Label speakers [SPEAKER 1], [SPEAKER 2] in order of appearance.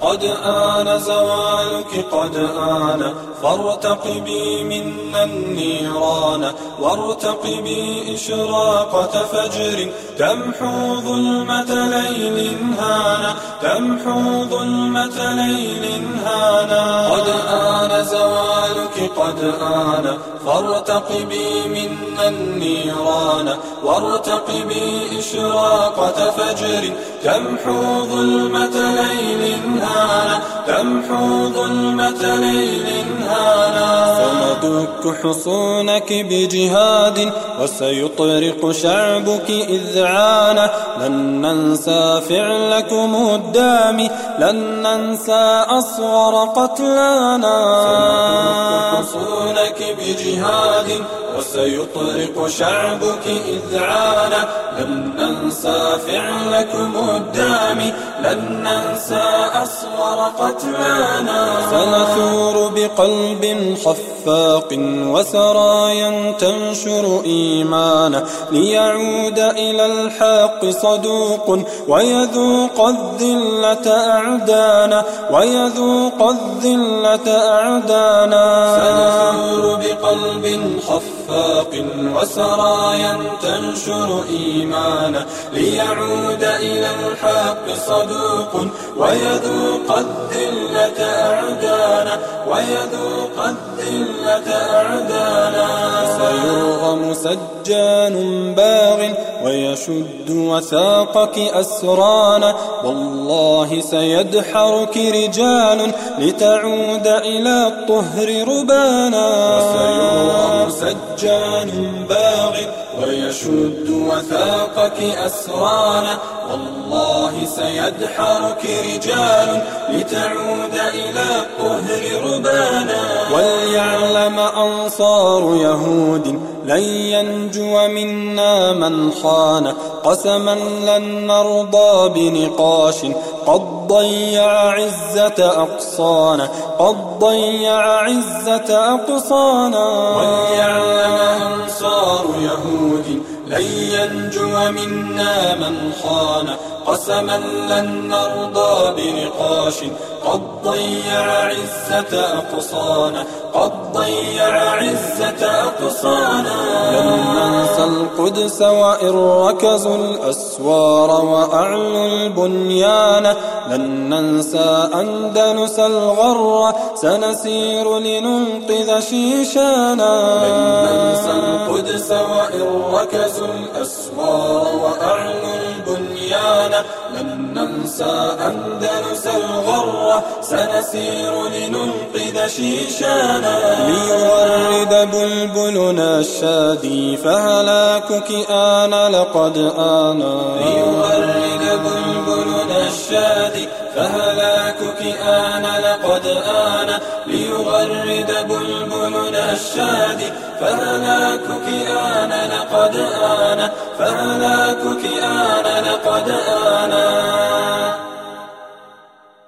[SPEAKER 1] قد آن زوالك قد آن. فارتقبي منا النيران وارتقبي إشراقة فجر تمحو ظلمة ليل هانا تمحو ظلمة ليل هانا قد آن زوالك قد آن. فارتقبي منا النيران. وارتقبي إشراقة فجر تمحو ظلمة ليل هانا تمحو ظلمة ليل هانا
[SPEAKER 2] سندك حصونك بجهاد وسيطرق شعبك إذعانا لن ننسى فعلكم الدامي لن ننسى أصغر قتلانا.
[SPEAKER 1] سندك حصونك بجهاد وسيطرق شعبك إذعانا لن ننسى فعلكم الدامي لن ننسى أصغر قتلانا.
[SPEAKER 2] سنثور بقلب خفاق وسرايا تنشر إيمانا ليعود إلى الحق صدوق ويذوق الذلة أعدانا ويذوق الذلة أعدانا.
[SPEAKER 1] بقلب خفاق وسرايا تنشر إيمانا ليعود إلى الحق صدوق ويذوق الذلة أعدانا ويذوق الذلة أعدانا
[SPEAKER 2] سيرغم سجان باغ ويشد وثاقك أسرانا. والله سيدحرك رجال لتعود إلى الطهر ربانا.
[SPEAKER 1] وسيرغم سجان باغ ويشد وثاقك أسرانا. والله سيدحرك رجال لتعود إلى الطهر ربانا.
[SPEAKER 2] وليعلم أنصار يهود لن ينجو منا من خان. قسما لن نرضى بنقاش. قد ضيع عزة أقصانا. قد ضيع عزة أقصانا.
[SPEAKER 1] وليعلم أنصار يهود لن ينجو منا من خان. قسما لن نرضى بنقاش. قد ضيع عزة أقصانا. قد ضيع عزة أقصانا.
[SPEAKER 2] لن ننسى القدس وإن ركزوا الأسوار وأعلوا البنيان لن ننسى أندلس الغر. سنسير لننقذ شيشانا.
[SPEAKER 1] ركزوا الأسوار وأعلوا البنيان. لن ننسى أندلس الغر سنسير لننقذ شيشانا.
[SPEAKER 2] ليغرد بلبلنا الشادي فهلاكك آن لقد آنا.
[SPEAKER 1] ليغرد بلبلنا الشادي فهلاكك آن ليغرد بلبلنا الشادي فهلاكك آن لقد آن. فهلاكك آن لقد آن.